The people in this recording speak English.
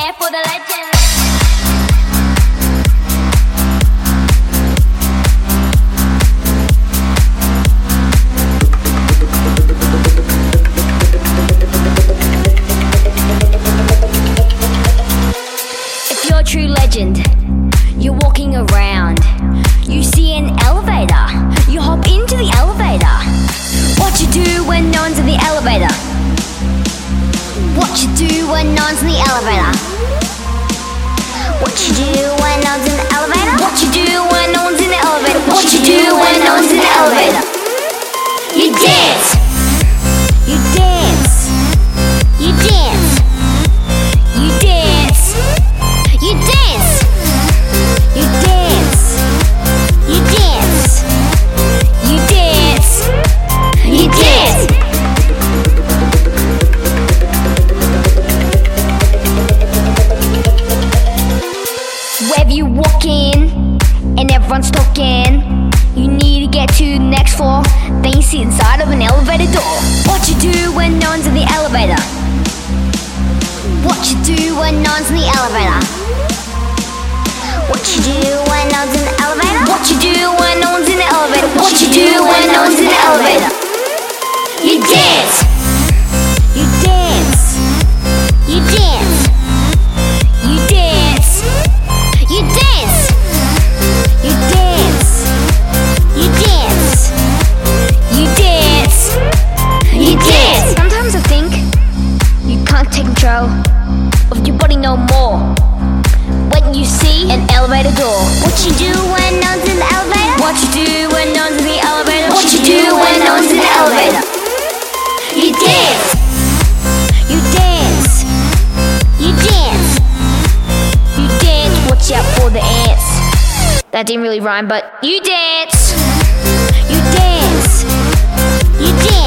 If you're a true legend, you're walking around. You see an elevator, you hop into the elevator. What you do when no one's in the elevator? What you do when no one's in the elevator? What you do when no one's in the elevator? What you do when no one's in the elevator? What you do when Wherever you walk in and everyone's talking, you need to get to the next floor. Then you sit inside of an elevator door. What you do when no one's in the elevator? What you do when no one's in the elevator? What you do when no one's in the elevator? What you do take control of your body no more. When you see an elevator door, what you do when no one's in the elevator? What you do when no one's in the elevator? What you do when no one's in the elevator? You dance. You dance. You dance. You dance. Watch out for the ants. That didn't really rhyme, but you dance. You dance. You dance.